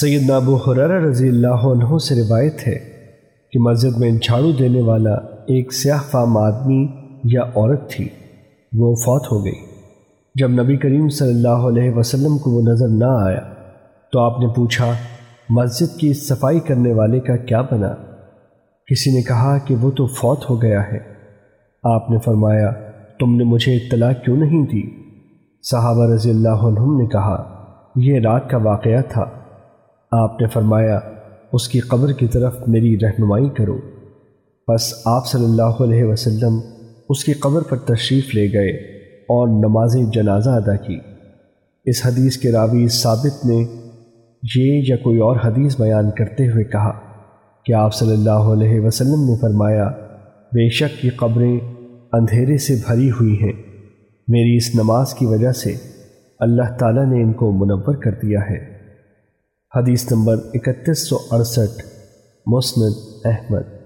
سیدنا ابو حرار رضی اللہ عنہ سے روایت ہے کہ مسجد میں جھاڑو دینے والا ایک سیاہ فام آدمی یا عورت تھی، وہ فوت ہو گئی۔ جب نبی کریم صلی اللہ علیہ وسلم کو وہ نظر نہ آیا، تو آپ نے پوچھا، مسجد کی صفائی کرنے والے کا کیا بنا؟ کسی نے کہا کہ وہ تو فوت ہو گیا ہے۔ آپ نے فرمایا، تم نے مجھے اطلاع کیوں نہیں دی؟ صحابہ رضی اللہ عنہ نے کہا، یہ رات کا واقعہ تھا۔ آپ نے فرمایا، اس کی قبر کی طرف میری رہنمائی کرو۔ بس آپ صلی اللہ علیہ وسلم اس کی قبر پر تشریف لے گئے اور نماز جنازہ ادا کی۔ اس حدیث کے راوی ثابت نے یہ یا کوئی اور حدیث بیان کرتے ہوئے کہا کہ آپ صلی اللہ علیہ وسلم نے فرمایا، بے شک کی قبریں اندھیرے سے بھری ہوئی ہیں۔ میری اس نماز کی وجہ سے اللہ تعالیٰ نے ان کو منور کر دیا ہے۔ حدیث نمبر اکتیس سو اڑسٹھ مسند احمد۔